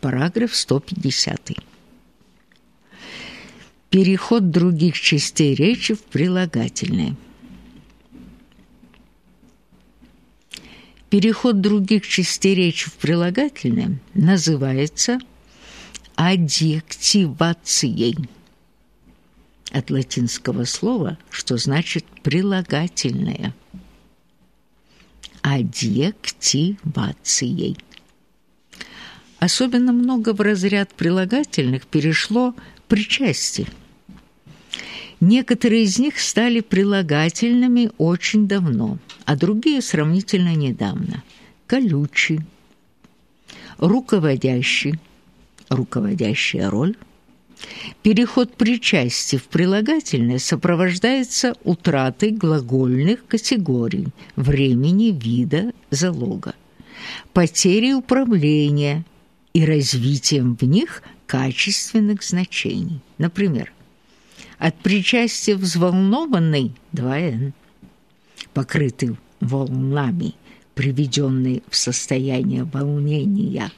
Параграф 150. Переход других частей речи в прилагательные. Переход других частей речи в прилагательные называется адъективацией от латинского слова, что значит прилагательное. Адъективацией. Особенно много в разряд прилагательных перешло причастие. Некоторые из них стали прилагательными очень давно, а другие сравнительно недавно. Колючий, руководящий, руководящая роль. Переход причастия в прилагательное сопровождается утратой глагольных категорий времени, вида, залога, потерей управления и развитием в них качественных значений. Например, от причастия взволнованный 2Н, покрытый волнами, приведенный в состояние волнения,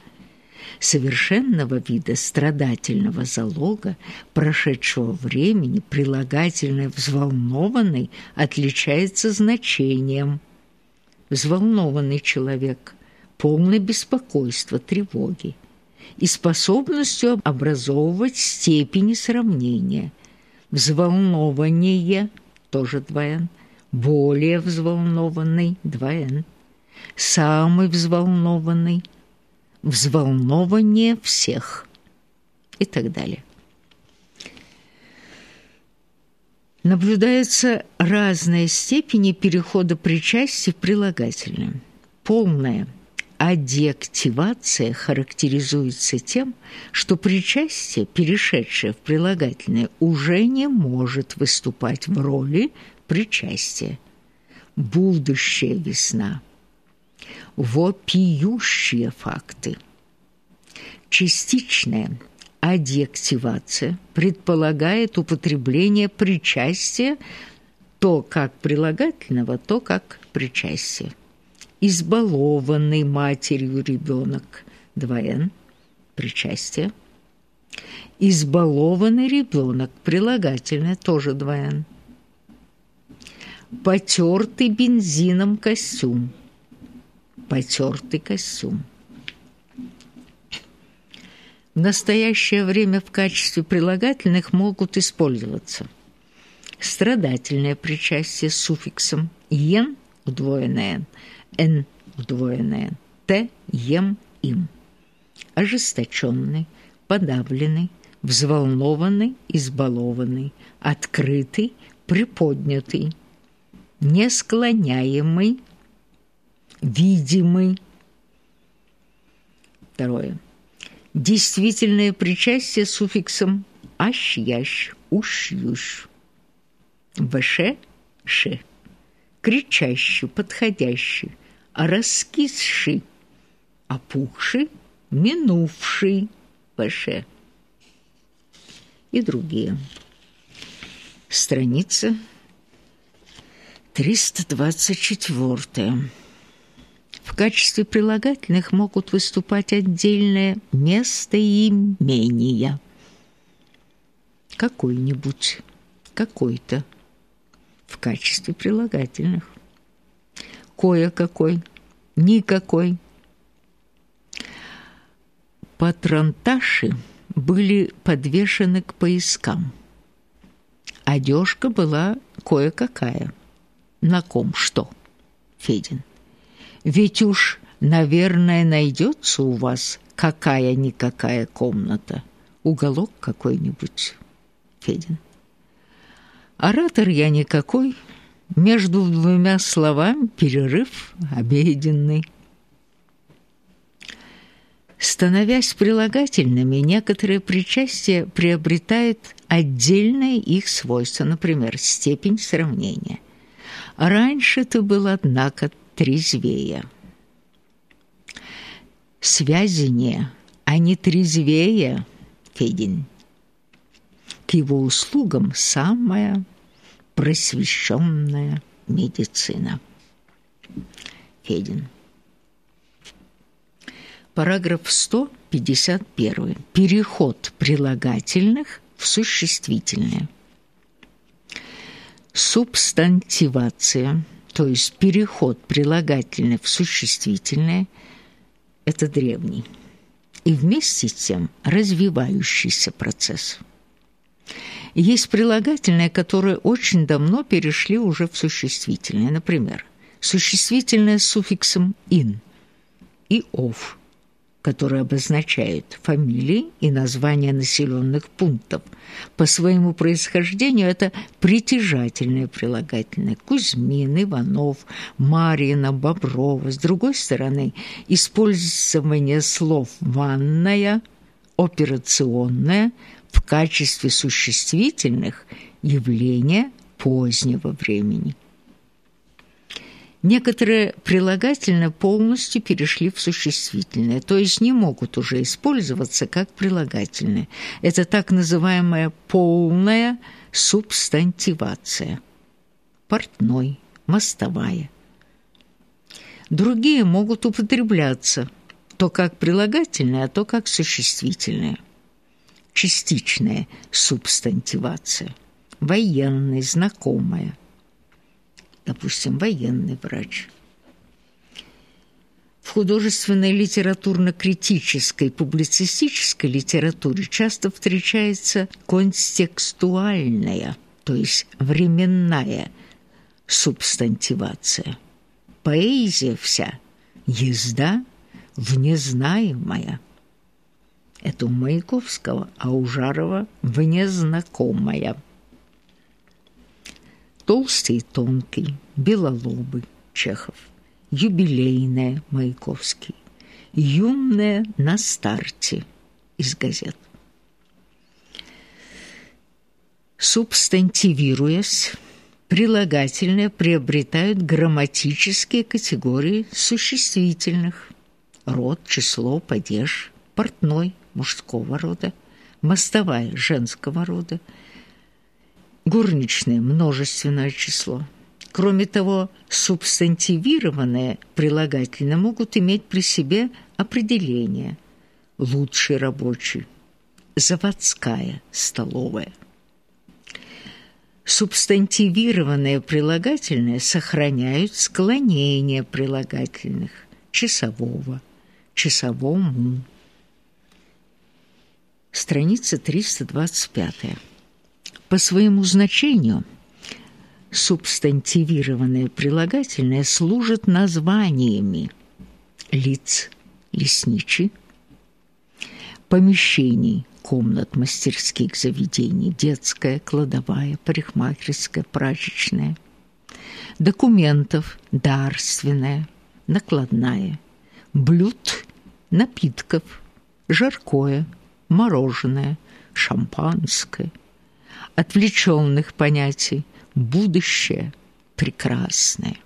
совершенного вида страдательного залога, прошедшего времени, прилагательное «взволнованный» отличается значением. Взволнованный человек, полный беспокойства, тревоги и способностью образовывать степени сравнения – взволнование, тоже 2Н, более взволнованный, 2Н, самый взволнованный, взволнование всех и так далее. Наблюдаются разные степени перехода причастия в прилагательное. Полное – адъективация характеризуется тем, что причастие, перешедшее в прилагательное, уже не может выступать в роли причастия. Будущая весна. Вопиющие факты. Частичная адъективация предполагает употребление причастия то как прилагательного, то как причастия избалованный матерью ребенок, 2Н, причастие. Избалованный ребенок, прилагательное, тоже 2Н. Потертый бензином костюм, потертый костюм. В настоящее время в качестве прилагательных могут использоваться страдательное причастие с суффиксом «ен» удвоенное «н», удвоенное, Т ем им. Ожесточенный, подавленный, взволнованный, избалованный, открытый, приподнятый, несклоняемый, видимый. Второе. Действительное причастие с суффиксом «ащ-ящ», «уж-ющ». ВШ – «ш». Кричащий, подходящий, раскисший, опухший, минувший ПШ и другие. Страница 324. В качестве прилагательных могут выступать отдельное местоимения. Какой-нибудь, какой-то в качестве прилагательных кое-какой, никакой. Патронташи были подвешены к пояскам. Одежка была кое-какая. На ком что? Федин. Ведь уж, наверное, найдется у вас какая-никакая комната. Уголок какой-нибудь. Федин. Оратор я никакой, между двумя словами перерыв обеденный. Становясь прилагательными, некоторые причастия приобретают отдельные их свойства, например, степень сравнения. Раньше ты был, однако, трезвее. Связение, а не трезвее, Федин. К его услугам самая просвещенная медицина. Федин. Параграф 151. 51. Переход прилагательных в существительное. Субстантивация, то есть переход прилагательных в существительное, это древний и вместе с тем развивающийся процесс. Есть прилагательные, которые очень давно перешли уже в существительное. Например, существительное с суффиксом «ин» и «ов», которые обозначают фамилии и названия населенных пунктов. По своему происхождению это притяжательное прилагательное. Кузьмин, Иванов, Марьина, Боброва. С другой стороны, использование слов «ванная», «операционная» в качестве существительных явления позднего времени. Некоторые прилагательные полностью перешли в существительное, то есть не могут уже использоваться как прилагательные. Это так называемая полная субстантивация. Портной, мостовая. Другие могут употребляться то как прилагательные, а то как существительные. Частичная субстантивация. Военный, знакомая – допустим, военный врач. В художественной литературно-критической публицистической литературе часто встречается контекстуальная, то есть временная субстантивация. Поэзия вся – езда в незнаемое. Это у Маяковского, а у Жарова – в незнакомое – Толстый и тонкий, белолобый Чехов, юбилейная Маяковский, юная на старте из газет. Субстантивируясь, прилагательные приобретают грамматические категории существительных. Род, число, падеж, портной мужского рода, мостовая женского рода – горничные – множественное число. Кроме того, субстантивированные прилагательные могут иметь при себе определение «лучший рабочий», «заводская», «столовая». Субстантивированные прилагательные сохраняют склонение прилагательных часового, часовому. Страница 325. По своему значению субстантивированные прилагательные служат названиями лиц, лесничий, помещений, комнат, мастерских заведений, детская, кладовая, парикмахерская, прачечная, документов, дарственная, накладная, блюд, напитков, жаркое, мороженое, шампанское – отвлеченных понятий будущее прекрасное.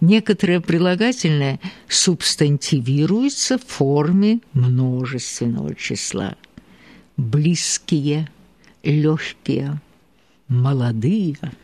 Некоторые прилагательные субстантивируются в форме множественного числа. Близкие, легкие, молодые –